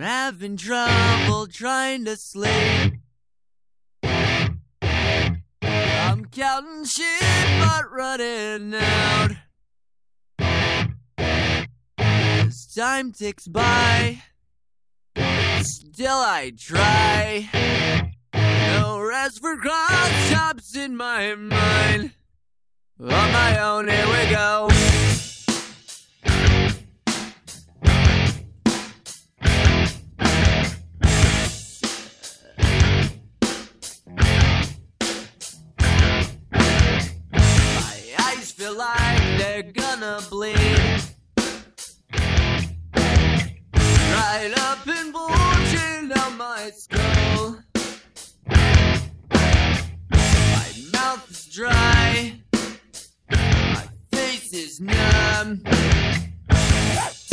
Having trouble trying to sleep. I'm counting sheep but running out. As time ticks by, still I try. No rest for cross chops in my mind. On my own, here we go. Gonna bleed. Right up and bulging down my skull. My mouth is dry. My face is numb.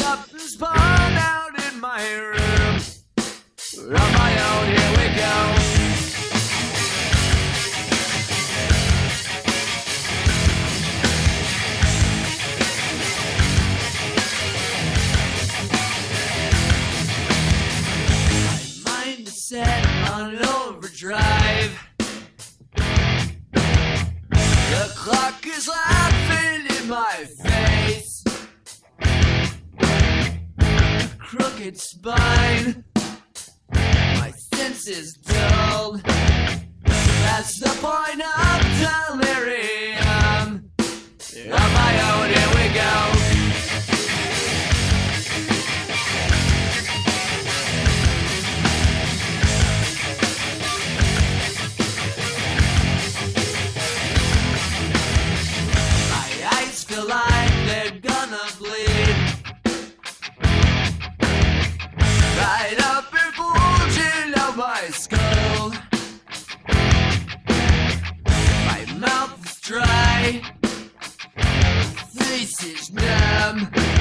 Up and spun out in my room. On my own, here we go. On overdrive. The clock is laughing in my face. Crooked spine. My senses dulled. That's the point of delirium. Feel they're gonna bleed. Right up and bulging out my skull. My mouth is dry. Face is numb.